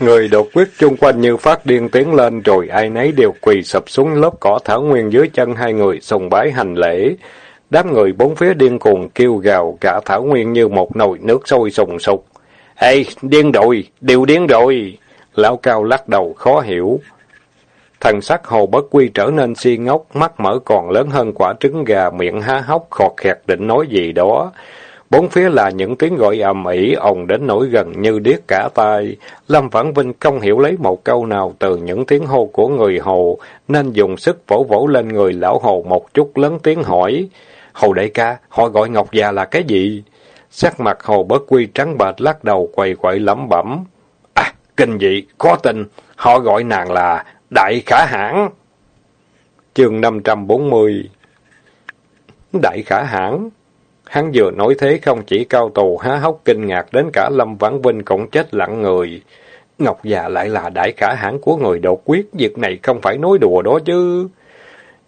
Người đột quyết chung quanh như phát điên tiến lên rồi ai nấy đều quỳ sập xuống lớp cỏ thảo nguyên dưới chân hai người sùng bái hành lễ. Đám người bốn phía điên cuồng kêu gào cả thảo nguyên như một nồi nước sôi sùng sục. Ê, điên rồi, đều điên rồi. Lão cao lắc đầu khó hiểu. Thần sắc hồ bất quy trở nên si ngốc, mắt mở còn lớn hơn quả trứng gà, miệng há hốc, khọt khẹt định nói gì đó. Bốn phía là những tiếng gọi ầm ĩ, ồn đến nỗi gần như điếc cả tai. Lâm Vãn Vinh không hiểu lấy một câu nào từ những tiếng hô của người hồ, nên dùng sức vỗ vỗ lên người lão hồ một chút lớn tiếng hỏi. Hồ đại ca, họ gọi Ngọc già là cái gì? Sắc mặt hồ bất quy trắng bệch lắc đầu quầy quậy lẩm bẩm. À, kinh dị, khó tin, họ gọi nàng là Đại Khả Hãn. Chương 540 Đại Khả Hãn Hắn vừa nói thế không chỉ cao tù há hốc kinh ngạc đến cả Lâm Vãn Vinh cũng chết lặng người. Ngọc già lại là đại khả hãn của người đột quyết, việc này không phải nói đùa đó chứ.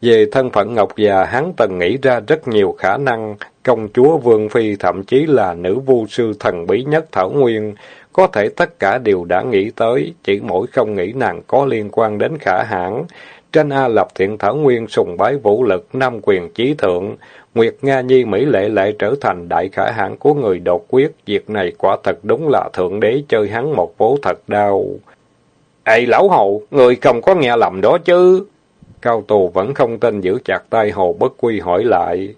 Về thân phận Ngọc già, hắn từng nghĩ ra rất nhiều khả năng, công chúa Vương Phi thậm chí là nữ vu sư thần bí nhất Thảo Nguyên, có thể tất cả đều đã nghĩ tới, chỉ mỗi không nghĩ nàng có liên quan đến khả hãn. Tranh A Lập Thiện Thảo Nguyên sùng bái vũ lực, nam quyền chí thượng, Nguyệt Nga Nhi Mỹ Lệ lại trở thành đại khả hãn của người đột quyết, việc này quả thật đúng là Thượng Đế chơi hắn một vố thật đau. Ê lão hậu người không có nghe lầm đó chứ? Cao tù vẫn không tin giữ chặt tay Hồ Bất Quy hỏi lại.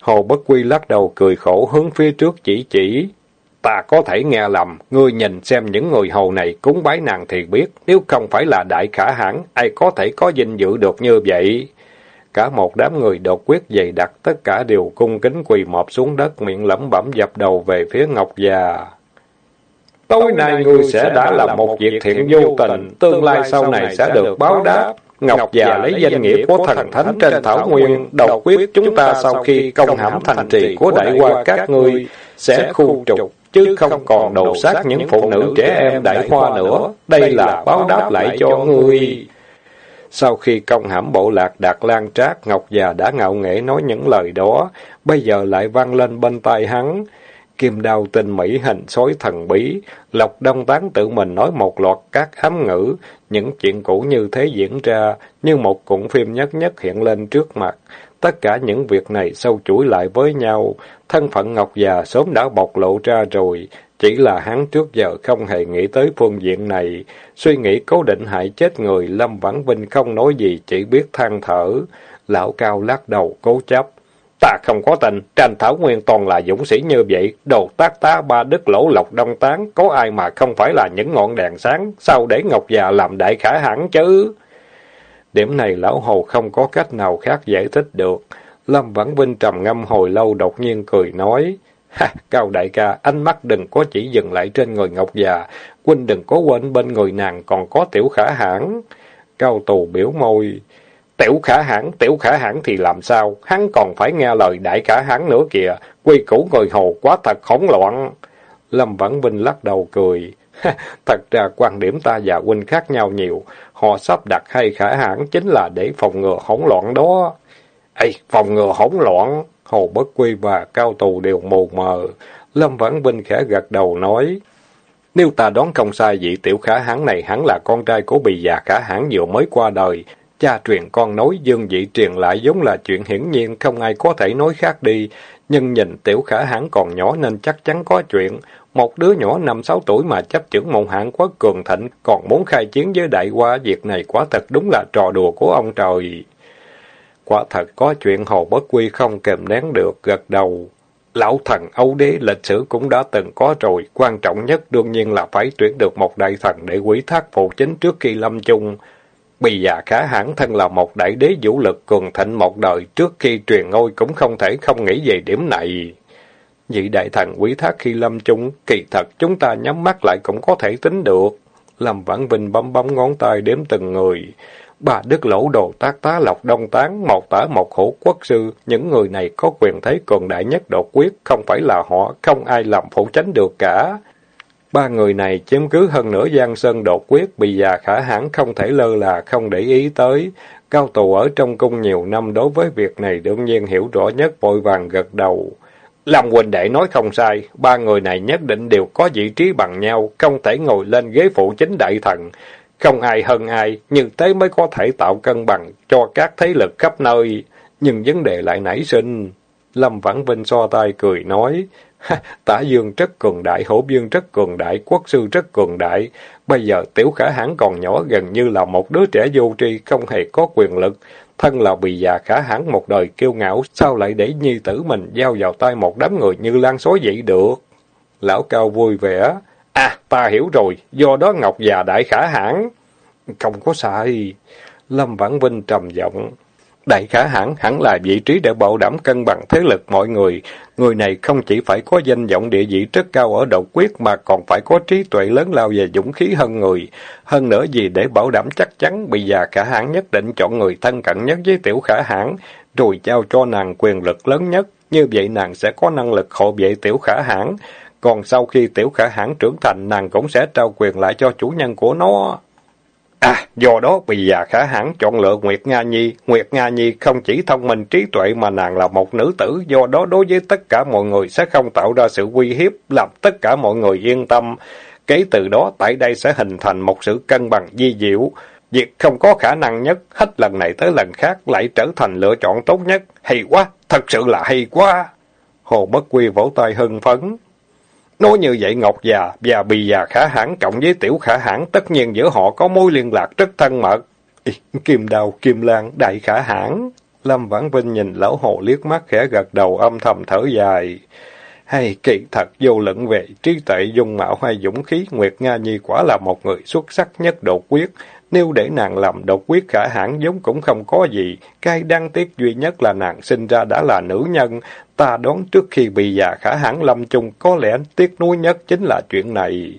Hồ Bất Quy lắc đầu cười khổ hướng phía trước chỉ chỉ. Ta có thể nghe lầm, ngươi nhìn xem những người hầu này cúng bái nàng thì biết, nếu không phải là đại khả hãn, ai có thể có dinh dự được như vậy. Cả một đám người đột quyết dày đặc, tất cả đều cung kính quỳ mọp xuống đất, miệng lẩm bẩm dập đầu về phía Ngọc già. Tối nay ngươi sẽ đã làm một việc thiện vô tình, tương lai sau này sẽ được báo đáp. Ngọc già lấy danh nghĩa của thần thánh trên thảo nguyên, độc quyết chúng ta sau khi công hãm thành trì của đại hoa các ngươi, sẽ khu trục, chứ không còn đồ sát những phụ nữ trẻ em đại hoa nữa. Đây là báo đáp lại cho ngươi. Sau khi công hãm bộ lạc Đạt Lan Trác, Ngọc già đã ngạo nghễ nói những lời đó, bây giờ lại vang lên bên tai hắn. Kim đao tinh mỹ hình sói thần bí, Lộc Đông Tán tự mình nói một loạt các ám ngữ, những chuyện cũ như thế diễn ra, như một cuộn phim nhất nhất hiện lên trước mặt. Tất cả những việc này sâu chuỗi lại với nhau, thân phận Ngọc già sớm đã bộc lộ ra rồi, chỉ là hắn trước giờ không hề nghĩ tới phương diện này, suy nghĩ cố định hại chết người, Lâm Vãn Vinh không nói gì, chỉ biết than thở. Lão Cao lắc đầu, cố chấp. Ta không có tình, tranh thảo nguyên toàn là dũng sĩ như vậy, đồ tác tá ba đức lỗ lộc đông tán, có ai mà không phải là những ngọn đèn sáng, sao để Ngọc già làm đại khả hẳn chứ? Điểm này lão hồ không có cách nào khác giải thích được. Lâm Vãn Vinh trầm ngâm hồi lâu đột nhiên cười nói. Ha, Cao đại ca, ánh mắt đừng có chỉ dừng lại trên người Ngọc già, huynh đừng có quên bên người nàng còn có tiểu khả hãn. Cao tù biểu môi. Tiểu khả hãn, tiểu khả hãn thì làm sao? Hắn còn phải nghe lời đại khả hãn nữa kìa. Quy củ người hồ quá thật hỗn loạn. Lâm Vãn Vinh lắc đầu cười. Thật ra quan điểm ta và huynh khác nhau nhiều. Họ sắp đặt hay khả hãn chính là để phòng ngừa hỗn loạn đó. Ê, phòng ngừa hỗn loạn. Hồ Bất Quy và Cao Tù đều mù mờ. Lâm Vãn Vinh khẽ gật đầu nói. Nếu ta đoán không sai vị tiểu khả hãn này hẳn là con trai của bì già khả hãn vừa mới qua đời. Cha truyền con nói dương vị truyền lại giống là chuyện hiển nhiên, không ai có thể nói khác đi. Nhưng nhìn tiểu khả hãn còn nhỏ nên chắc chắn có chuyện. Một đứa nhỏ năm sáu tuổi mà chấp chưởng một hạng quá cường thịnh, còn muốn khai chiến với đại qua, việc này quả thật đúng là trò đùa của ông trời. Quả thật có chuyện Hồ Bất Quy không kềm nén được, gật đầu. Lão thần Âu Đế lịch sử cũng đã từng có rồi, quan trọng nhất đương nhiên là phải tuyển được một đại thần để quý thác phụ chính trước khi lâm chung. Bì già khá hãn thân là một đại đế vũ lực cường thịnh một đời, trước khi truyền ngôi cũng không thể không nghĩ về điểm này. Vị đại thần quý thác khi lâm chung, kỳ thật chúng ta nhắm mắt lại cũng có thể tính được. Lâm Vãn Vinh bấm bấm ngón tay đếm từng người. Bà Đức Lỗ Đồ Tác Tá Lộc Đông Tán, một tả một khổ quốc sư, những người này có quyền thế cường đại nhất đột quyết, không phải là họ, không ai làm phủ tránh được cả. Ba người này chiếm cứ hơn nửa giang sơn đột quyết, bị già khả hãn không thể lơ là, không để ý tới. Cao tù ở trong cung nhiều năm đối với việc này đương nhiên hiểu rõ nhất vội vàng gật đầu. Lâm quỳnh đệ nói không sai, ba người này nhất định đều có vị trí bằng nhau, không thể ngồi lên ghế phụ chính đại thần. Không ai hơn ai, như thế mới có thể tạo cân bằng cho các thế lực khắp nơi. Nhưng vấn đề lại nảy sinh. Lâm Vãn Vinh so tay cười nói, Tả Dương rất cường đại, Hổ Dương rất cường đại, Quốc Sư rất cường đại. Bây giờ Tiểu Khả Hãn còn nhỏ gần như là một đứa trẻ vô tri, không hề có quyền lực. Thân là bì già khả hẳn một đời kiêu ngạo, sao lại để nhi tử mình giao vào tay một đám người như lan xối vậy được? Lão Cao vui vẻ. À, ta hiểu rồi, do đó Ngọc già đại khả hãn. Không có sai. Lâm Vãn Vinh trầm giọng. Đại khả hãn hẳn là vị trí để bảo đảm cân bằng thế lực mọi người. Người này không chỉ phải có danh vọng địa vị rất cao ở độc quyết mà còn phải có trí tuệ lớn lao và dũng khí hơn người. Hơn nữa gì để bảo đảm chắc chắn bị già khả hãn nhất định chọn người thân cận nhất với tiểu khả hãn, rồi trao cho nàng quyền lực lớn nhất. Như vậy nàng sẽ có năng lực hộ vệ tiểu khả hãn. Còn sau khi tiểu khả hãn trưởng thành, nàng cũng sẽ trao quyền lại cho chủ nhân của nó. À, do đó bây giờ khả hãn chọn lựa Nguyệt Nga Nhi. Nguyệt Nga Nhi không chỉ thông minh trí tuệ mà nàng là một nữ tử, do đó đối với tất cả mọi người sẽ không tạo ra sự uy hiếp, làm tất cả mọi người yên tâm. Kể từ đó, tại đây sẽ hình thành một sự cân bằng di diệu. Việc không có khả năng nhất, hết lần này tới lần khác lại trở thành lựa chọn tốt nhất. Hay quá, thật sự là hay quá. Hồ Bất Quy vỗ tay hưng phấn. Nói như vậy Ngọc già và Bì già khả hãn cộng với tiểu khả hãn, tất nhiên giữa họ có mối liên lạc rất thân mật. Ý, kim đào, kim lan, đại khả hãn. Lâm Vãn Vinh nhìn lão hồ liếc mắt khẽ gật đầu âm thầm thở dài. Hay kỳ thật vô lẫn về trí tuệ dung mạo hay dũng khí, Nguyệt Nga Nhi quả là một người xuất sắc nhất đột quyết. Nếu để nàng làm độc quyết khả hãn giống cũng không có gì. Cái đáng tiếc duy nhất là nàng sinh ra đã là nữ nhân. Ta đoán trước khi bị già khả hãn lâm chung, có lẽ tiếc nuối nhất chính là chuyện này.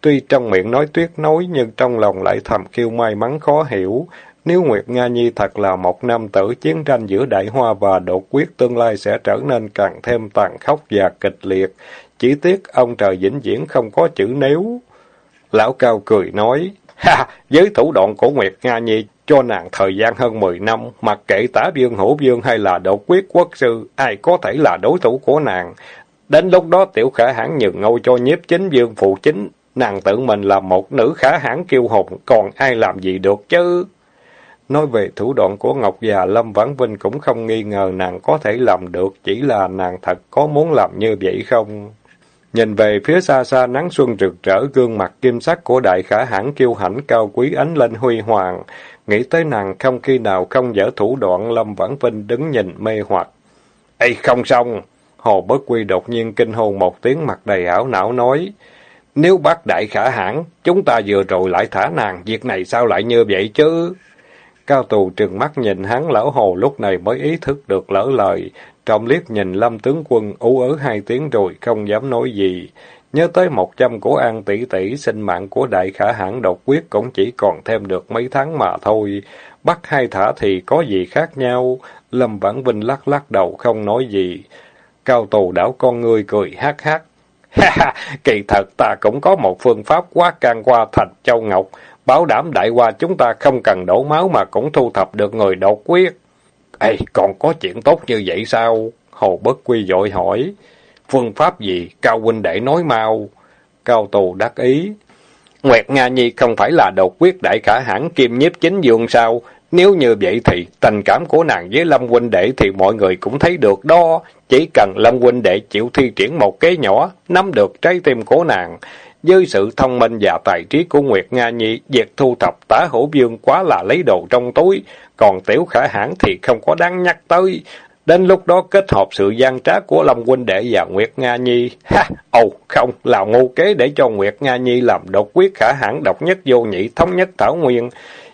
Tuy trong miệng nói tuyết nói, nhưng trong lòng lại thầm kêu may mắn khó hiểu. Nếu Nguyệt Nga Nhi thật là một nam tử, chiến tranh giữa Đại Hoa và Đột Quyết tương lai sẽ trở nên càng thêm tàn khốc và kịch liệt. Chỉ tiếc ông trời vĩnh viễn không có chữ nếu. Lão Cao cười nói, Ha! Với thủ đoạn của Nguyệt Nga Nhi, cho nàng thời gian hơn 10 năm, mặc kệ tả dương hữu dương hay là độc quyết quốc sư, ai có thể là đối thủ của nàng. Đến lúc đó tiểu khả hãn nhường ngôi cho nhiếp chính vương phụ chính, nàng tự mình là một nữ khả hãn kiêu hùng, còn ai làm gì được chứ? Nói về thủ đoạn của Ngọc già Lâm Vãn Vinh cũng không nghi ngờ nàng có thể làm được, chỉ là nàng thật có muốn làm như vậy không? Nhìn về phía xa xa nắng xuân rực rỡ gương mặt kim sắc của đại khả hãn kiêu hãnh cao quý ánh lên huy hoàng. Nghĩ tới nàng không khi nào không dở thủ đoạn Lâm Vãn Vinh đứng nhìn mê hoặc. Ê không xong! Hồ Bất Quy đột nhiên kinh hồn một tiếng mặt đầy ảo não nói. Nếu bắt đại khả hãn, chúng ta vừa rồi lại thả nàng, việc này sao lại như vậy chứ? Cao tù trừng mắt nhìn hắn lão hồ lúc này mới ý thức được lỡ lời, Trọng liếc nhìn lâm tướng quân ú ớ hai tiếng rồi không dám nói gì. Nhớ tới một trăm của an tỷ tỷ, sinh mạng của đại khả hãn độc quyết cũng chỉ còn thêm được mấy tháng mà thôi. Bắt hai thả thì có gì khác nhau? Lâm Vãn Vinh lắc lắc đầu không nói gì. Cao tù đảo con ngươi cười hát hát. Ha ha, kỳ thật ta cũng có một phương pháp quá can qua thành châu ngọc, bảo đảm đại qua chúng ta không cần đổ máu mà cũng thu thập được người độc quyết. Ê, còn có chuyện tốt như vậy sao? Hồ Bất Quy dội hỏi. Phương pháp gì? Cao huynh đệ nói mau. Cao tù đắc ý. Nguyệt Nga Nhi không phải là đột quyết đại khả hãn kim nhiếp chính dương sao? Nếu như vậy thì tình cảm của nàng với Lâm huynh đệ thì mọi người cũng thấy được đó. Chỉ cần Lâm huynh đệ chịu thi triển một kế nhỏ, nắm được trái tim của nàng. Với sự thông minh và tài trí của Nguyệt Nga Nhi, việc thu thập tả hổ dương quá là lấy đồ trong túi, còn tiểu khả hãn thì không có đáng nhắc tới. Đến lúc đó kết hợp sự gian trá của Lâm huynh đệ và Nguyệt Nga Nhi. Ha! Ồ, không, là ngu kế để cho Nguyệt Nga Nhi làm độc quyết khả hãn độc nhất vô nhị thống nhất thảo nguyên.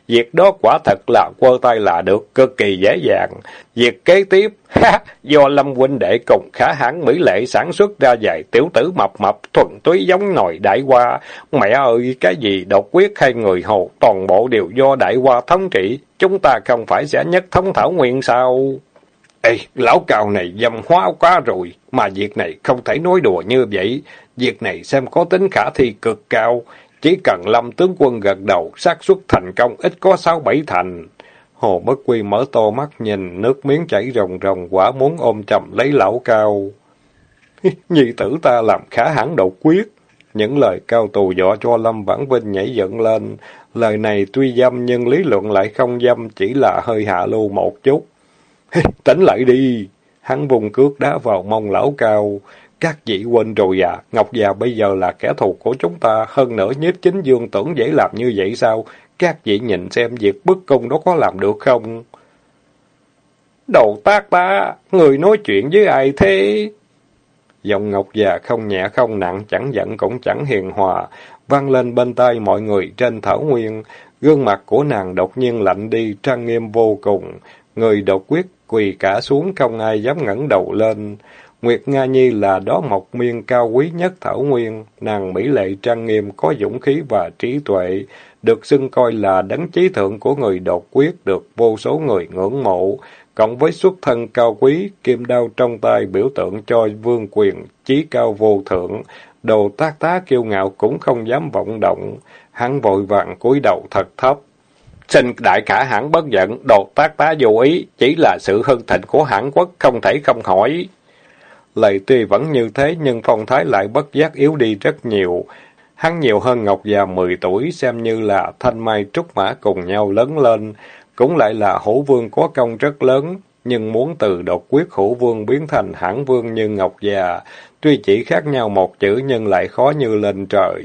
Việc đó quả thật là quơ tay là được, cực kỳ dễ dàng. Việc kế tiếp, ha, do Lâm huynh đệ cùng khả hãn Mỹ Lệ sản xuất ra vài tiểu tử mập mập, thuần túy giống nồi đại qua Mẹ ơi, cái gì độc quyết hay người hồ, toàn bộ đều do đại qua thống trị. Chúng ta không phải sẽ nhất thống thảo nguyện sao? Ê, lão cao này dâm hóa quá rồi, mà việc này không thể nói đùa như vậy. Việc này xem có tính khả thi cực cao. Chỉ cần lâm tướng quân gật đầu, xác suất thành công ít có sáu bảy thành. Hồ Bất Quy mở to mắt nhìn, nước miếng chảy rồng rồng, quả muốn ôm chầm lấy lão cao. nhị tử ta làm khá hẳn độc quyết. Những lời cao tù dọa cho Lâm Vãn Vinh nhảy dựng lên. Lời này tuy dâm nhưng lý luận lại không dâm, chỉ là hơi hạ lưu một chút. Tỉnh lại đi! Hắn vùng cước đá vào mông lão cao. Các vị quên rồi à, Ngọc già bây giờ là kẻ thù của chúng ta, hơn nữa nhiếp chính dương tưởng dễ làm như vậy sao? Các vị nhìn xem việc bức cung đó có làm được không? Đầu tác ta, người nói chuyện với ai thế? Giọng Ngọc già không nhẹ không nặng, chẳng giận cũng chẳng hiền hòa, vang lên bên tai mọi người trên thảo nguyên. Gương mặt của nàng đột nhiên lạnh đi, trang nghiêm vô cùng. Người đột quyết quỳ cả xuống không ai dám ngẩng đầu lên. Nguyệt Nga Nhi là đó mộc miên cao quý nhất Thảo Nguyên, nàng mỹ lệ trang nghiêm, có dũng khí và trí tuệ, được xưng coi là đấng chí thượng của người đột quyết, được vô số người ngưỡng mộ, cộng với xuất thân cao quý, kim đao trong tay biểu tượng cho vương quyền, chí cao vô thượng, đồ tác tá kiêu ngạo cũng không dám vọng động, hắn vội vàng cúi đầu thật thấp. Xin đại cả hãng bất giận, đồ tác tá vô ý, chỉ là sự hưng thịnh của hãng quốc, không thể không hỏi. Lời tuy vẫn như thế nhưng phong thái lại bất giác yếu đi rất nhiều. Hắn nhiều hơn Ngọc già 10 tuổi, xem như là thanh mai trúc mã cùng nhau lớn lên, cũng lại là hổ vương có công rất lớn, nhưng muốn từ độc quyết hổ vương biến thành hãn vương như Ngọc già, tuy chỉ khác nhau một chữ nhưng lại khó như lên trời.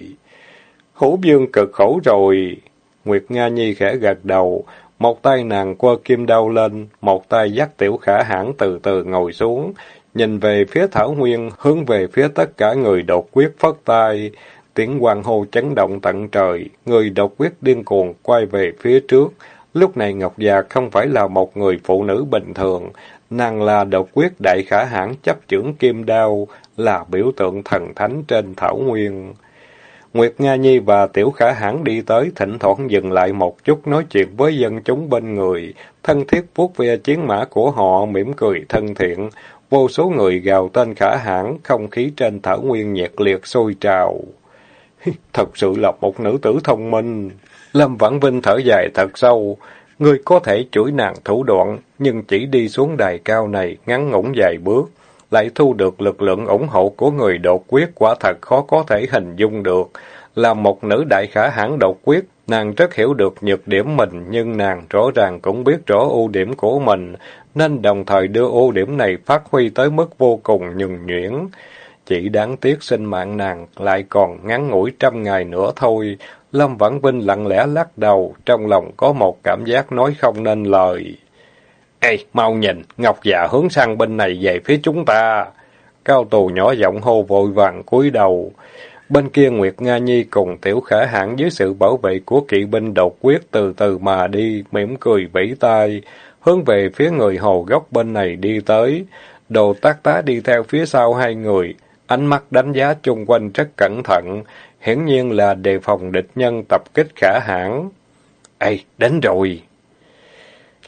Hổ vương cực khổ rồi. Nguyệt Nga Nhi khẽ gật đầu, một tay nàng quơ kim đao lên, một tay dắt tiểu khả hãn từ từ ngồi xuống, nhìn về phía Thảo Nguyên, hướng về phía tất cả người độc quyết phất tay. Tiếng hoàng hô chấn động tận trời, người độc quyết điên cuồng quay về phía trước. Lúc này Ngọc Già không phải là một người phụ nữ bình thường, nàng là độc quyết đại khả hãn chấp trưởng kim đao, là biểu tượng thần thánh trên Thảo Nguyên. Nguyệt Nga Nhi và Tiểu Khả Hãn đi tới, thỉnh thoảng dừng lại một chút nói chuyện với dân chúng bên người, thân thiết vuốt ve chiến mã của họ, mỉm cười thân thiện, Vô số người gào tên khả hãn, không khí trên thảo nguyên nhiệt liệt sôi trào. Thật sự là một nữ tử thông minh. Lâm Vãn Vinh thở dài thật sâu. Ngươi có thể chửi nàng thủ đoạn, nhưng chỉ đi xuống đài cao này, ngắn ngủn vài bước, lại thu được lực lượng ủng hộ của người đột quyết quả thật khó có thể hình dung được. Là một nữ đại khả hãn đột quyết, nàng rất hiểu được nhược điểm mình, nhưng nàng rõ ràng cũng biết rõ ưu điểm của mình, nên đồng thời đưa ưu điểm này phát huy tới mức vô cùng nhường nhuyễn. Chỉ đáng tiếc sinh mạng nàng lại còn ngắn ngủi trăm ngày nữa thôi. Lâm Vãn Vinh lặng lẽ lắc đầu, trong lòng có một cảm giác nói không nên lời. Ê, mau nhìn, Ngọc già hướng sang bên này về phía chúng ta. Cao tù nhỏ giọng hô vội vàng cúi đầu. Bên kia Nguyệt Nga Nhi cùng Tiểu Khả Hãn dưới sự bảo vệ của kỵ binh độc quyết từ từ mà đi, mỉm cười vẫy tay hướng về phía người hồ góc bên này đi tới. Đồ tác tá đi theo phía sau hai người, ánh mắt đánh giá chung quanh rất cẩn thận, hiển nhiên là đề phòng địch nhân tập kích khả hãn. Ê, đến rồi!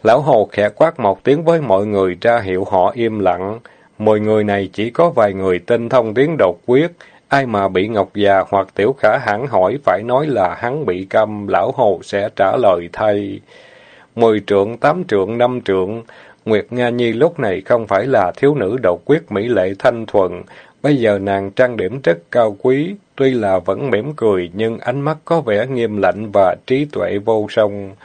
Lão Hồ khẽ quát một tiếng với mọi người ra hiệu họ im lặng. Mười người này chỉ có vài người tinh thông tiếng đột quyết, ai mà bị Ngọc già hoặc Tiểu Khả hãn hỏi phải nói là hắn bị câm, Lão Hồ sẽ trả lời thay mười trượng, tám trượng, năm trượng. Nguyệt Nga Nhi lúc này không phải là thiếu nữ độc quyết mỹ lệ thanh thuần, bây giờ nàng trang điểm rất cao quý, tuy là vẫn mỉm cười nhưng ánh mắt có vẻ nghiêm lạnh và trí tuệ vô song.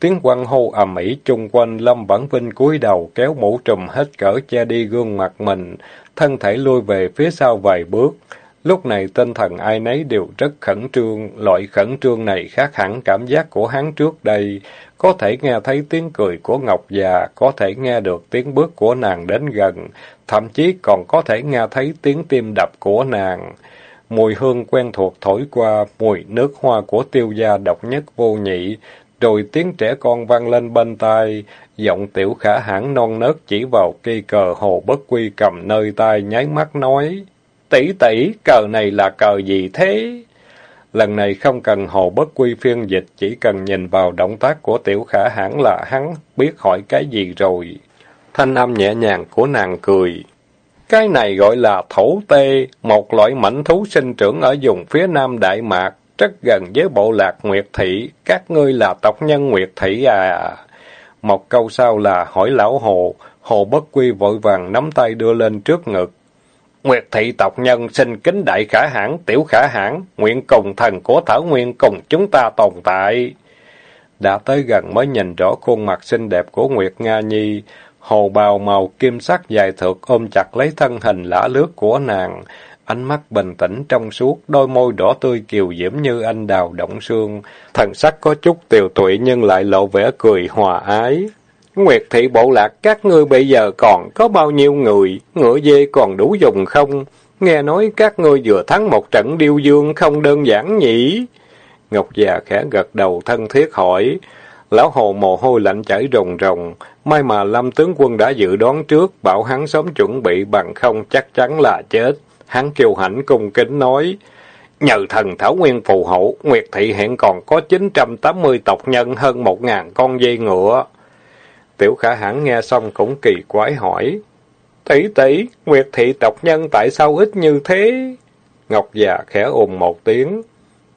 Tiếng quăng hô ầm ĩ chung quanh Lâm Vãn Vinh cúi đầu kéo mũ trùm hết cỡ che đi gương mặt mình, thân thể lui về phía sau vài bước. Lúc này tinh thần ai nấy đều rất khẩn trương, loại khẩn trương này khác hẳn cảm giác của hắn trước đây, có thể nghe thấy tiếng cười của Ngọc già, có thể nghe được tiếng bước của nàng đến gần, thậm chí còn có thể nghe thấy tiếng tim đập của nàng. Mùi hương quen thuộc thổi qua, mùi nước hoa của tiêu gia độc nhất vô nhị, rồi tiếng trẻ con vang lên bên tai, giọng tiểu khả hãn non nớt chỉ vào cây cờ hồ bất quy cầm nơi tay nháy mắt nói, tỷ tỷ, cờ này là cờ gì thế? Lần này không cần hồ bất quy phiên dịch, chỉ cần nhìn vào động tác của tiểu khả hãn là hắn biết hỏi cái gì rồi. Thanh âm nhẹ nhàng của nàng cười. Cái này gọi là thổ tê, một loại mảnh thú sinh trưởng ở vùng phía nam Đại Mạc, rất gần với bộ lạc Nguyệt Thị. Các ngươi là tộc nhân Nguyệt Thị à? Một câu sau là hỏi lão hồ, hồ bất quy vội vàng nắm tay đưa lên trước ngực. Nguyệt thị tộc nhân xin kính đại khả hãn, tiểu khả hãn, nguyện cùng thần của Thảo Nguyên cùng chúng ta tồn tại. Đã tới gần mới nhìn rõ khuôn mặt xinh đẹp của Nguyệt Nga Nhi, hồ bào màu kim sắc dài thượt ôm chặt lấy thân hình lã lướt của nàng, ánh mắt bình tĩnh trong suốt, đôi môi đỏ tươi kiều diễm như anh đào động sương, thần sắc có chút tiều tụy nhưng lại lộ vẻ cười hòa ái. Nguyệt thị bộ lạc các ngươi bây giờ còn có bao nhiêu người, ngựa dê còn đủ dùng không? Nghe nói các ngươi vừa thắng một trận điêu dương không đơn giản nhỉ? Ngọc già khẽ gật đầu thân thiết hỏi. Lão hồ mồ hôi lạnh chảy rồng rồng, may mà Lâm tướng quân đã dự đoán trước, bảo hắn sớm chuẩn bị bằng không chắc chắn là chết. Hắn kêu hãnh cung kính nói, nhờ thần Thảo Nguyên phù hộ, Nguyệt Thị hiện còn có 980 tộc nhân hơn 1.000 con dây ngựa. Tiểu khả hãn nghe xong cũng kỳ quái hỏi, tỷ tỷ, Nguyệt Thị tộc nhân tại sao ít như thế? Ngọc già khẽ ồn một tiếng.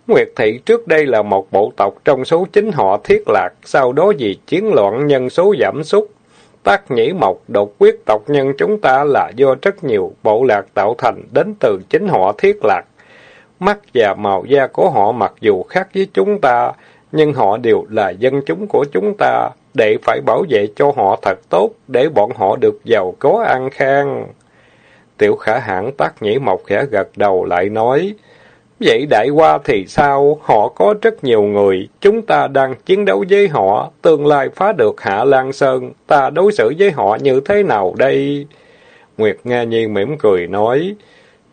Nguyệt Thị trước đây là một bộ tộc trong số chính họ thiết lạc, sau đó vì chiến loạn nhân số giảm sút, Tác nhĩ mộc đột quyết tộc nhân chúng ta là do rất nhiều bộ lạc tạo thành đến từ chính họ thiết lạc. Mắt và màu da của họ mặc dù khác với chúng ta, nhưng họ đều là dân chúng của chúng ta, để phải bảo vệ cho họ thật tốt, để bọn họ được giàu có an khang. Tiểu khả hãn tác nhĩ mộc khẽ gật đầu lại nói, Vậy đại qua thì sao? Họ có rất nhiều người, chúng ta đang chiến đấu với họ, tương lai phá được Hạ Lan Sơn, ta đối xử với họ như thế nào đây? Nguyệt Nga Nhiên mỉm cười nói,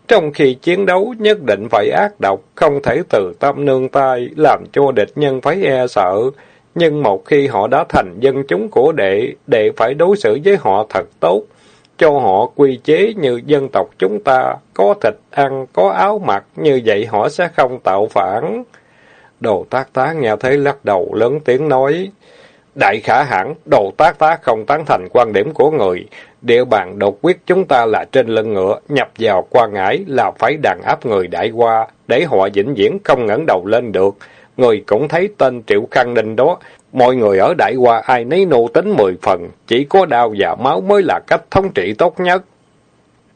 trong khi chiến đấu nhất định phải ác độc, không thể từ tâm nương tay, làm cho địch nhân phải e sợ. Nhưng một khi họ đã thành dân chúng của đệ, đệ phải đối xử với họ thật tốt cho họ quy chế như dân tộc chúng ta, có thịt ăn, có áo mặc, như vậy họ sẽ không tạo phản. Đồ tác tá nghe thấy lắc đầu lớn tiếng nói, Đại khả hãn, đồ tác tá không tán thành quan điểm của người. Địa bàn đột quyết chúng ta là trên lưng ngựa, nhập vào qua ngải là phải đàn áp người đại qua, để họ vĩnh viễn không ngẩng đầu lên được. Người cũng thấy tên Triệu Khang Ninh đó, mọi người ở Đại Hoa ai nấy nô tính mười phần, chỉ có đau và máu mới là cách thống trị tốt nhất.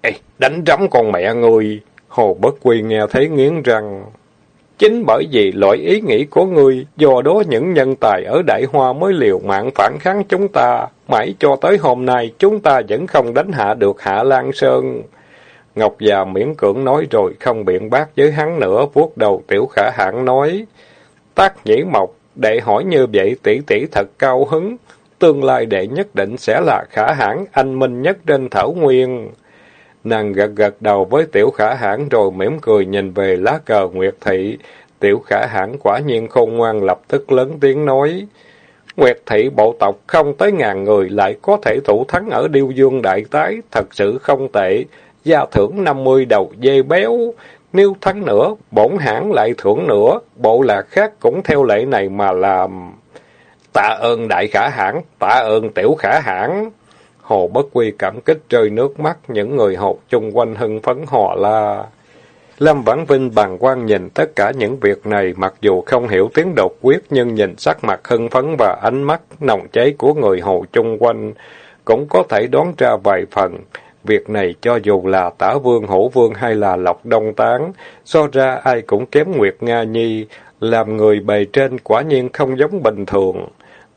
Ê, đánh rắm con mẹ người! Hồ Bất Quy nghe thấy nghiến răng. Chính bởi vì loại ý nghĩ của ngươi, do đó những nhân tài ở Đại Hoa mới liều mạng phản kháng chúng ta. Mãi cho tới hôm nay, chúng ta vẫn không đánh hạ được Hạ Lan Sơn. Ngọc già miễn cưỡng nói rồi, không biện bác với hắn nữa, vuốt đầu tiểu khả hãn nói. Tác nhĩ mộc, đệ hỏi như vậy tỷ tỷ thật cao hứng. Tương lai đệ nhất định sẽ là khả hãn anh minh nhất trên thảo nguyên. Nàng gật gật đầu với tiểu khả hãn rồi mỉm cười nhìn về lá cờ Nguyệt Thị. Tiểu khả hãn quả nhiên khôn ngoan lập tức lớn tiếng nói. Nguyệt Thị bộ tộc không tới ngàn người lại có thể thủ thắng ở Điêu Dương Đại Tái, thật sự không tệ. Gia thưởng 50 đầu dê béo, nếu thắng nữa, bổn hãng lại thưởng nữa, bộ lạc khác cũng theo lệ này mà làm. Tạ ơn đại khả hãng tạ ơn tiểu khả hãng Hồ Bất Quy cảm kích rơi nước mắt, những người hộp chung quanh hưng phấn họ la. Lâm Vãn Vinh bằng quan nhìn tất cả những việc này, mặc dù không hiểu tiếng đột quyết, nhưng nhìn sắc mặt hưng phấn và ánh mắt nồng cháy của người hồ chung quanh, cũng có thể đoán ra vài phần. Việc này cho dù là tả vương, hổ vương hay là lộc đông tán, so ra ai cũng kém Nguyệt Nga Nhi, làm người bề trên quả nhiên không giống bình thường.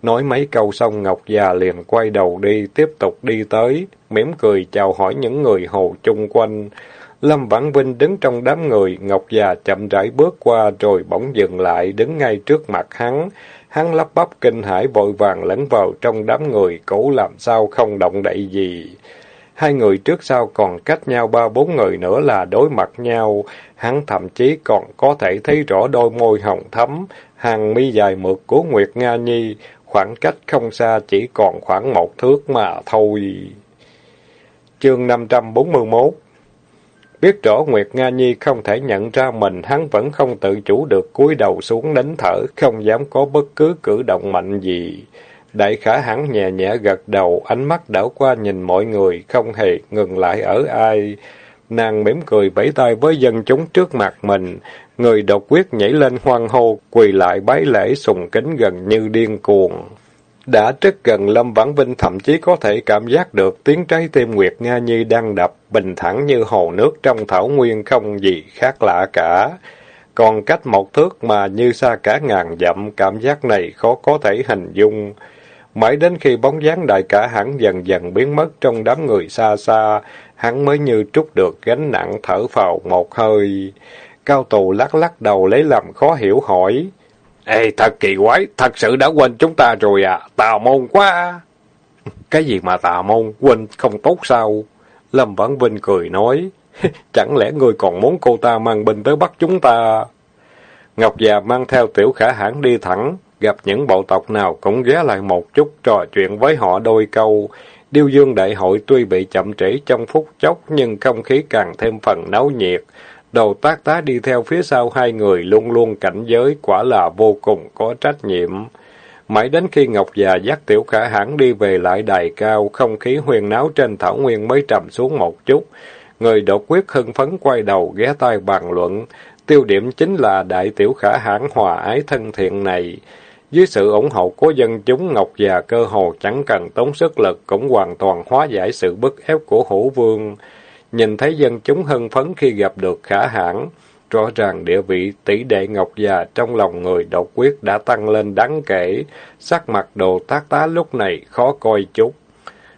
Nói mấy câu xong Ngọc già liền quay đầu đi, tiếp tục đi tới, mỉm cười chào hỏi những người hồ chung quanh. Lâm Vãn Vinh đứng trong đám người, Ngọc già chậm rãi bước qua rồi bỗng dừng lại, đứng ngay trước mặt hắn. Hắn lắp bắp kinh hãi vội vàng lẫn vào trong đám người, cố làm sao không động đậy gì. Hai người trước sau còn cách nhau ba bốn người nữa là đối mặt nhau. Hắn thậm chí còn có thể thấy rõ đôi môi hồng thắm, hàng mi dài mượt của Nguyệt Nga Nhi. Khoảng cách không xa chỉ còn khoảng một thước mà thôi. Chương 541 Biết rõ Nguyệt Nga Nhi không thể nhận ra mình, hắn vẫn không tự chủ được cúi đầu xuống đánh thở, không dám có bất cứ cử động mạnh gì. Đại khả hẳn nhẹ nhẹ gật đầu, ánh mắt đảo qua nhìn mọi người, không hề ngừng lại ở ai. Nàng mỉm cười vẫy tay với dân chúng trước mặt mình. Người độc quyết nhảy lên hoang hô, quỳ lại bái lễ sùng kính gần như điên cuồng. Đã rất gần Lâm Vãn Vinh thậm chí có thể cảm giác được tiếng trái tim Nguyệt Nga Nhi đang đập, bình thẳng như hồ nước trong thảo nguyên không gì khác lạ cả. Còn cách một thước mà như xa cả ngàn dặm, cảm giác này khó có thể hình dung. Mãi đến khi bóng dáng đại cả hắn dần dần biến mất trong đám người xa xa, hắn mới như trút được gánh nặng thở vào một hơi. Cao tù lắc lắc đầu lấy làm khó hiểu hỏi. Ê, thật kỳ quái, thật sự đã quên chúng ta rồi à, tà môn quá. Cái gì mà tà môn, quên không tốt sao? Lâm Vãn Vinh cười nói, chẳng lẽ ngươi còn muốn cô ta mang binh tới bắt chúng ta? Ngọc già mang theo tiểu khả hãn đi thẳng, gặp những bộ tộc nào cũng ghé lại một chút trò chuyện với họ đôi câu. Điêu dương đại hội tuy bị chậm trễ trong phút chốc nhưng không khí càng thêm phần náo nhiệt. Đầu tác tá đi theo phía sau hai người luôn luôn cảnh giới quả là vô cùng có trách nhiệm. Mãi đến khi Ngọc già dắt tiểu khả hãn đi về lại đài cao, không khí huyền náo trên thảo nguyên mới trầm xuống một chút. Người đột quyết hưng phấn quay đầu ghé tai bàn luận. Tiêu điểm chính là đại tiểu khả hãn hòa ái thân thiện này. Dưới sự ủng hộ của dân chúng, Ngọc già cơ hồ chẳng cần tốn sức lực cũng hoàn toàn hóa giải sự bức ép của hữu vương. Nhìn thấy dân chúng hân phấn khi gặp được khả hãn, rõ ràng địa vị tỷ đệ Ngọc già trong lòng người độc quyết đã tăng lên đáng kể, sắc mặt đồ tác tá lúc này khó coi chút.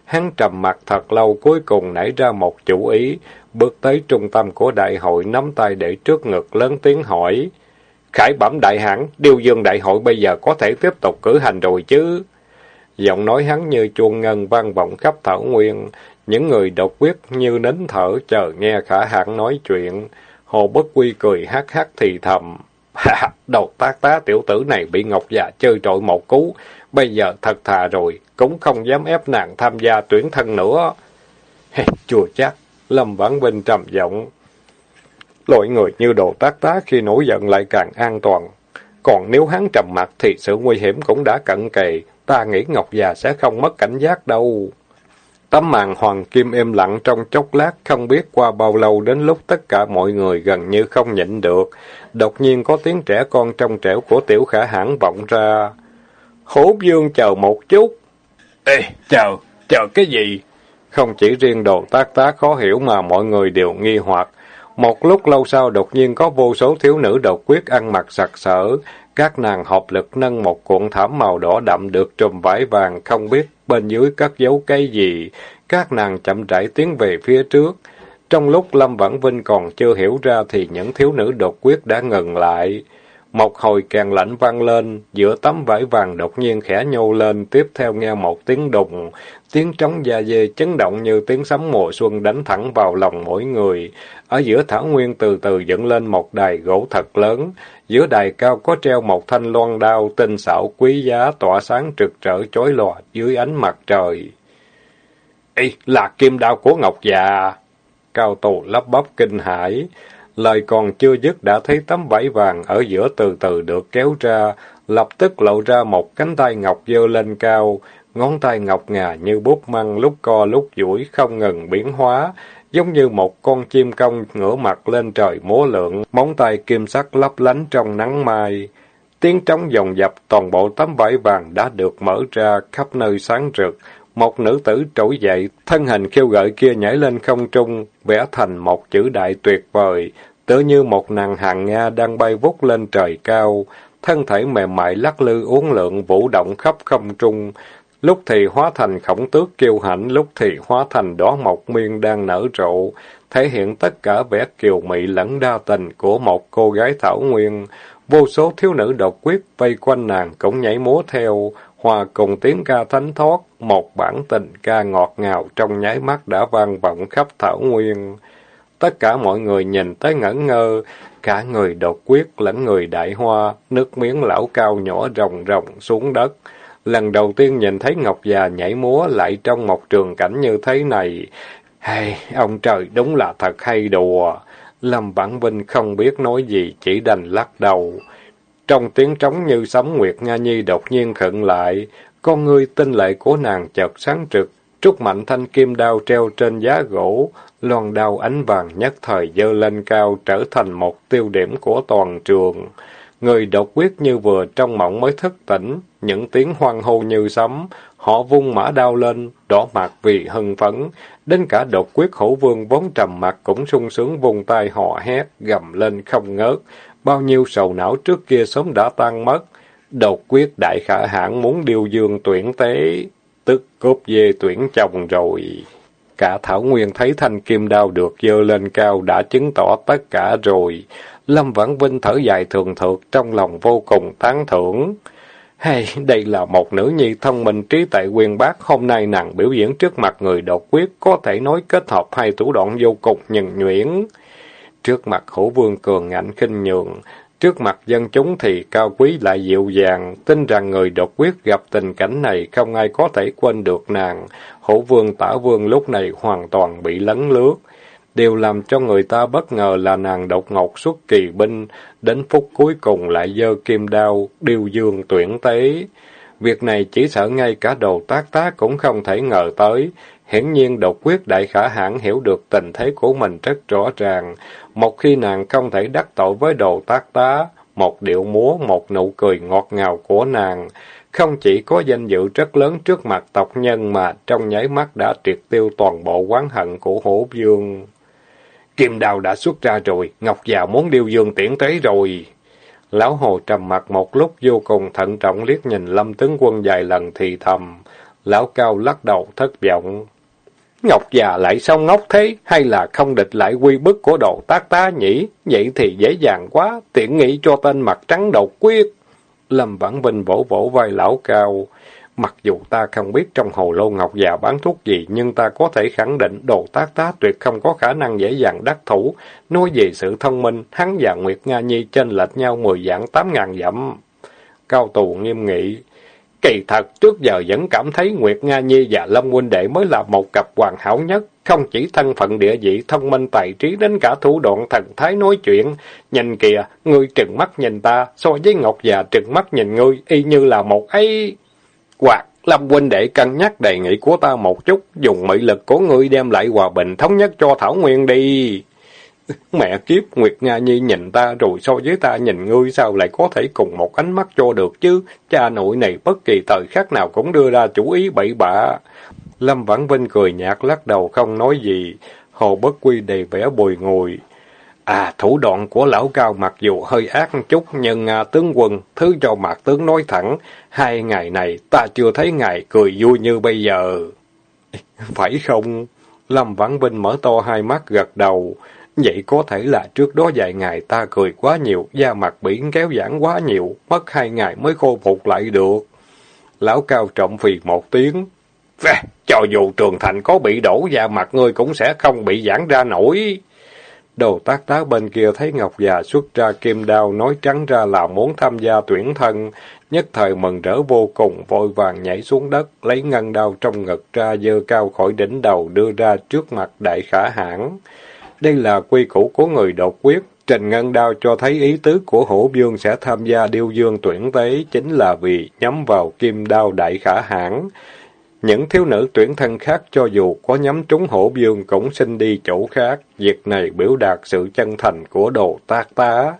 Hắn trầm mặt thật lâu cuối cùng nảy ra một chủ ý, bước tới trung tâm của đại hội nắm tay để trước ngực lớn tiếng hỏi. Khải bẩm đại hãn, điêu dương đại hội bây giờ có thể tiếp tục cử hành rồi chứ? Giọng nói hắn như chuông ngân vang vọng khắp thảo nguyên, những người độc quyết như nín thở chờ nghe khả hãn nói chuyện. Hồ Bất Quy cười hát hát thì thầm. Ha, đầu tác tá tiểu tử này bị Ngọc già chơi trội một cú, bây giờ thật thà rồi, cũng không dám ép nàng tham gia tuyển thân nữa. Hey, chùa chắc, Lâm Vãn Vinh trầm giọng. Loại người như đồ tác tá khi nổi giận lại càng an toàn. Còn nếu hắn trầm mặt thì sự nguy hiểm cũng đã cận kề, ta nghĩ Ngọc già sẽ không mất cảnh giác đâu. Tấm màn hoàng kim im lặng trong chốc lát, không biết qua bao lâu đến lúc tất cả mọi người gần như không nhịn được. Đột nhiên có tiếng trẻ con trong trẻo của tiểu khả hãn vọng ra. Hổ dương chờ một chút. Ê, chờ, chờ cái gì? Không chỉ riêng đồ tác tá khó hiểu mà mọi người đều nghi hoặc. Một lúc lâu sau đột nhiên có vô số thiếu nữ độc quyết ăn mặc sặc sỡ. Các nàng hợp lực nâng một cuộn thảm màu đỏ đậm được trùm vải vàng, không biết bên dưới cất giấu cái gì. Các nàng chậm rãi tiến về phía trước. Trong lúc Lâm Vãn Vinh còn chưa hiểu ra thì những thiếu nữ đột quyết đã ngừng lại. Một hồi càng lạnh vang lên, giữa tấm vải vàng đột nhiên khẽ nhô lên, tiếp theo nghe một tiếng đùng, tiếng trống da dê chấn động như tiếng sấm mùa xuân đánh thẳng vào lòng mỗi người. Ở giữa thảo nguyên từ từ dựng lên một đài gỗ thật lớn, giữa đài cao có treo một thanh loan đao tinh xảo quý giá tỏa sáng trực trở chói lòa dưới ánh mặt trời. Ê, là kim đao của Ngọc già! Cao tù lắp bắp kinh hãi. Lời còn chưa dứt đã thấy tấm vải vàng ở giữa từ từ được kéo ra, lập tức lộ ra một cánh tay ngọc dơ lên cao, ngón tay ngọc ngà như bút măng lúc co lúc duỗi không ngừng biến hóa, giống như một con chim công ngửa mặt lên trời múa lượn, móng tay kim sắc lấp lánh trong nắng mai. Tiếng trống dòng dập toàn bộ tấm vải vàng đã được mở ra khắp nơi sáng rực, một nữ tử trỗi dậy, thân hình khiêu gợi kia nhảy lên không trung, vẽ thành một chữ đại tuyệt vời, tựa như một nàng hàng Nga đang bay vút lên trời cao, thân thể mềm mại lắc lư uốn lượn vũ động khắp không trung, lúc thì hóa thành khổng tước kiêu hãnh, lúc thì hóa thành đóa mộc miên đang nở rộ, thể hiện tất cả vẻ kiều mị lẫn đa tình của một cô gái thảo nguyên. Vô số thiếu nữ độc quyết vây quanh nàng cũng nhảy múa theo, hòa cùng tiếng ca thánh thoát, một bản tình ca ngọt ngào trong nháy mắt đã vang vọng khắp thảo nguyên. Tất cả mọi người nhìn tới ngẩn ngơ, cả người độc quyết lẫn người đại hoa, nước miếng lão cao nhỏ rồng rồng xuống đất. Lần đầu tiên nhìn thấy Ngọc già nhảy múa lại trong một trường cảnh như thế này. Hay, ông trời đúng là thật hay đùa. Lâm Bản Vinh không biết nói gì, chỉ đành lắc đầu. Trong tiếng trống như sấm Nguyệt Nga Nhi đột nhiên khựng lại, con ngươi tinh lệ của nàng chợt sáng trực, trúc mạnh thanh kim đao treo trên giá gỗ, loan đao ánh vàng nhất thời dơ lên cao trở thành một tiêu điểm của toàn trường. Người độc quyết như vừa trong mộng mới thức tỉnh, những tiếng hoang hô như sấm, họ vung mã đao lên, đỏ mặt vì hưng phấn. Đến cả độc quyết hổ vương vốn trầm mặt cũng sung sướng vùng tay họ hét, gầm lên không ngớt. Bao nhiêu sầu não trước kia sớm đã tan mất. Độc quyết đại khả hãn muốn điều dương tuyển tế, tức cốt dê tuyển chồng rồi. Cả Thảo Nguyên thấy thanh kim đao được dơ lên cao đã chứng tỏ tất cả rồi. Lâm Vãn Vinh thở dài thường thượt trong lòng vô cùng tán thưởng. Hay, đây là một nữ nhi thông minh trí tại quyền bác, hôm nay nàng biểu diễn trước mặt người độc quyết, có thể nói kết hợp hai thủ đoạn vô cùng nhân nhuyễn. Trước mặt hổ vương cường ngạnh khinh nhường, trước mặt dân chúng thì cao quý lại dịu dàng, tin rằng người độc quyết gặp tình cảnh này không ai có thể quên được nàng. Hổ vương tả vương lúc này hoàn toàn bị lấn lướt. Điều làm cho người ta bất ngờ là nàng độc ngọc xuất kỳ binh, đến phút cuối cùng lại dơ kim đao, điêu dương tuyển tế. Việc này chỉ sợ ngay cả đồ tác tá cũng không thể ngờ tới. Hiển nhiên độc quyết đại khả hãn hiểu được tình thế của mình rất rõ ràng. Một khi nàng không thể đắc tội với đồ tác tá, một điệu múa, một nụ cười ngọt ngào của nàng, không chỉ có danh dự rất lớn trước mặt tộc nhân mà trong nháy mắt đã triệt tiêu toàn bộ quán hận của hổ dương. Kim đào đã xuất ra rồi, Ngọc già muốn điêu dương tiễn tế rồi. Lão Hồ trầm mặt một lúc vô cùng thận trọng liếc nhìn Lâm tướng quân vài lần thì thầm. Lão Cao lắc đầu thất vọng. Ngọc già lại sao ngốc thế, hay là không địch lại quy bức của đồ tác tá nhỉ? Vậy thì dễ dàng quá, tiện nghĩ cho tên mặt trắng độc quyết. Lâm Vãn Vinh vỗ vỗ vai lão Cao. Mặc dù ta không biết trong hồ lô ngọc già bán thuốc gì, nhưng ta có thể khẳng định đồ tác tá tuyệt không có khả năng dễ dàng đắc thủ. Nói về sự thông minh, hắn và Nguyệt Nga Nhi chênh lệch nhau mười dạng tám ngàn dặm. Cao tù nghiêm nghị. Kỳ thật, trước giờ vẫn cảm thấy Nguyệt Nga Nhi và Lâm Huynh Đệ mới là một cặp hoàn hảo nhất. Không chỉ thân phận địa vị, thông minh tài trí đến cả thủ đoạn thần thái nói chuyện. Nhìn kìa, ngươi trừng mắt nhìn ta, so với Ngọc già trừng mắt nhìn ngươi, y như là một ấy... Hoặc, Lâm huynh đệ cân nhắc đề nghị của ta một chút, dùng mị lực của ngươi đem lại hòa bình thống nhất cho Thảo Nguyên đi. Mẹ kiếp, Nguyệt Nga Nhi nhìn ta rồi so với ta nhìn ngươi sao lại có thể cùng một ánh mắt cho được chứ? Cha nội này bất kỳ thời khắc nào cũng đưa ra chủ ý bậy bạ. Lâm Vãn Vinh cười nhạt lắc đầu không nói gì. Hồ Bất Quy đầy vẻ bồi ngồi. À, thủ đoạn của lão cao mặc dù hơi ác chút, nhưng à, tướng quân, thứ cho mặt tướng nói thẳng, hai ngày này ta chưa thấy ngài cười vui như bây giờ. Phải không? Lâm Vãn Vinh mở to hai mắt gật đầu. Vậy có thể là trước đó vài ngày ta cười quá nhiều, da mặt bị kéo giãn quá nhiều, mất hai ngày mới khôi phục lại được. Lão cao trọng phì một tiếng. Cho dù trường thành có bị đổ da mặt ngươi cũng sẽ không bị giãn ra nổi đầu tác tá bên kia thấy Ngọc già xuất ra kim đao nói trắng ra là muốn tham gia tuyển thân, nhất thời mừng rỡ vô cùng, vội vàng nhảy xuống đất, lấy ngân đao trong ngực ra dơ cao khỏi đỉnh đầu đưa ra trước mặt đại khả hãn. Đây là quy củ của người độc quyết, Trình Ngân Đao cho thấy ý tứ của hổ dương sẽ tham gia điêu dương tuyển tế chính là vì nhắm vào kim đao đại khả hãn. Những thiếu nữ tuyển thân khác cho dù có nhắm trúng hổ dương cũng xin đi chỗ khác. Việc này biểu đạt sự chân thành của đồ tác tá.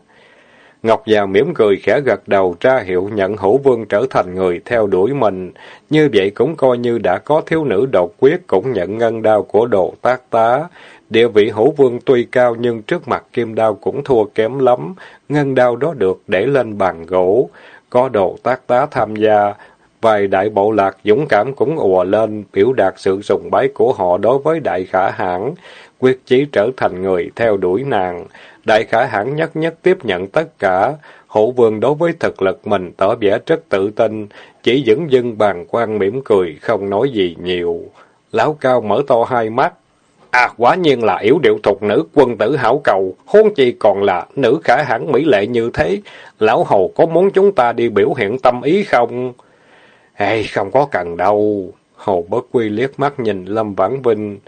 Ngọc già mỉm cười khẽ gật đầu ra hiệu nhận hổ vương trở thành người theo đuổi mình. Như vậy cũng coi như đã có thiếu nữ độc quyết cũng nhận ngân đao của đồ tác tá. Địa vị hổ vương tuy cao nhưng trước mặt kim đao cũng thua kém lắm. Ngân đao đó được để lên bàn gỗ. Có đồ tác tá tham gia, Vài đại bộ lạc dũng cảm cũng ùa lên, biểu đạt sự sùng bái của họ đối với đại khả hãn, quyết chí trở thành người theo đuổi nàng. Đại khả hãn nhất nhất tiếp nhận tất cả. hậu vương đối với thực lực mình tỏ vẻ rất tự tin, chỉ dẫn dưng bàn quan mỉm cười, không nói gì nhiều. Lão cao mở to hai mắt. À, quả nhiên là yếu điệu thục nữ quân tử hảo cầu, hôn chi còn là nữ khả hãn mỹ lệ như thế. Lão hầu có muốn chúng ta đi biểu hiện tâm ý không? Ê, không có cần đâu. Hồ Bất Quy liếc mắt nhìn Lâm Vãn Vinh.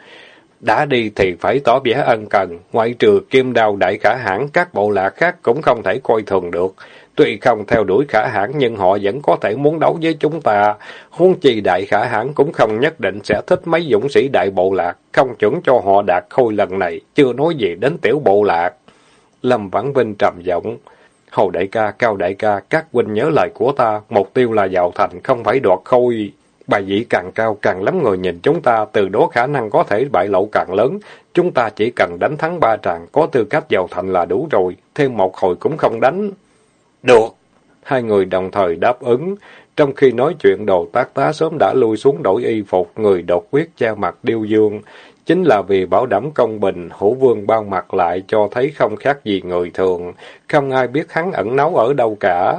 Đã đi thì phải tỏ vẻ ân cần, ngoại trừ kim đao đại khả hãn, các bộ lạc khác cũng không thể coi thường được. Tuy không theo đuổi khả hãn nhưng họ vẫn có thể muốn đấu với chúng ta. Huống chi đại khả hãn cũng không nhất định sẽ thích mấy dũng sĩ đại bộ lạc, không chuẩn cho họ đạt khôi lần này, chưa nói gì đến tiểu bộ lạc. Lâm Vãn Vinh trầm giọng. Hồ đại ca, cao đại ca, các huynh nhớ lời của ta, mục tiêu là vào thành, không phải đoạt khôi. Bài dĩ càng cao càng lắm người nhìn chúng ta, từ đó khả năng có thể bại lộ càng lớn. Chúng ta chỉ cần đánh thắng ba tràng, có tư cách vào thành là đủ rồi, thêm một hồi cũng không đánh. Được! Hai người đồng thời đáp ứng. Trong khi nói chuyện đồ tác tá sớm đã lui xuống đổi y phục, người đột quyết che mặt điêu dương. Chính là vì bảo đảm công bình, hữu vương bao mặt lại cho thấy không khác gì người thường, không ai biết hắn ẩn náu ở đâu cả.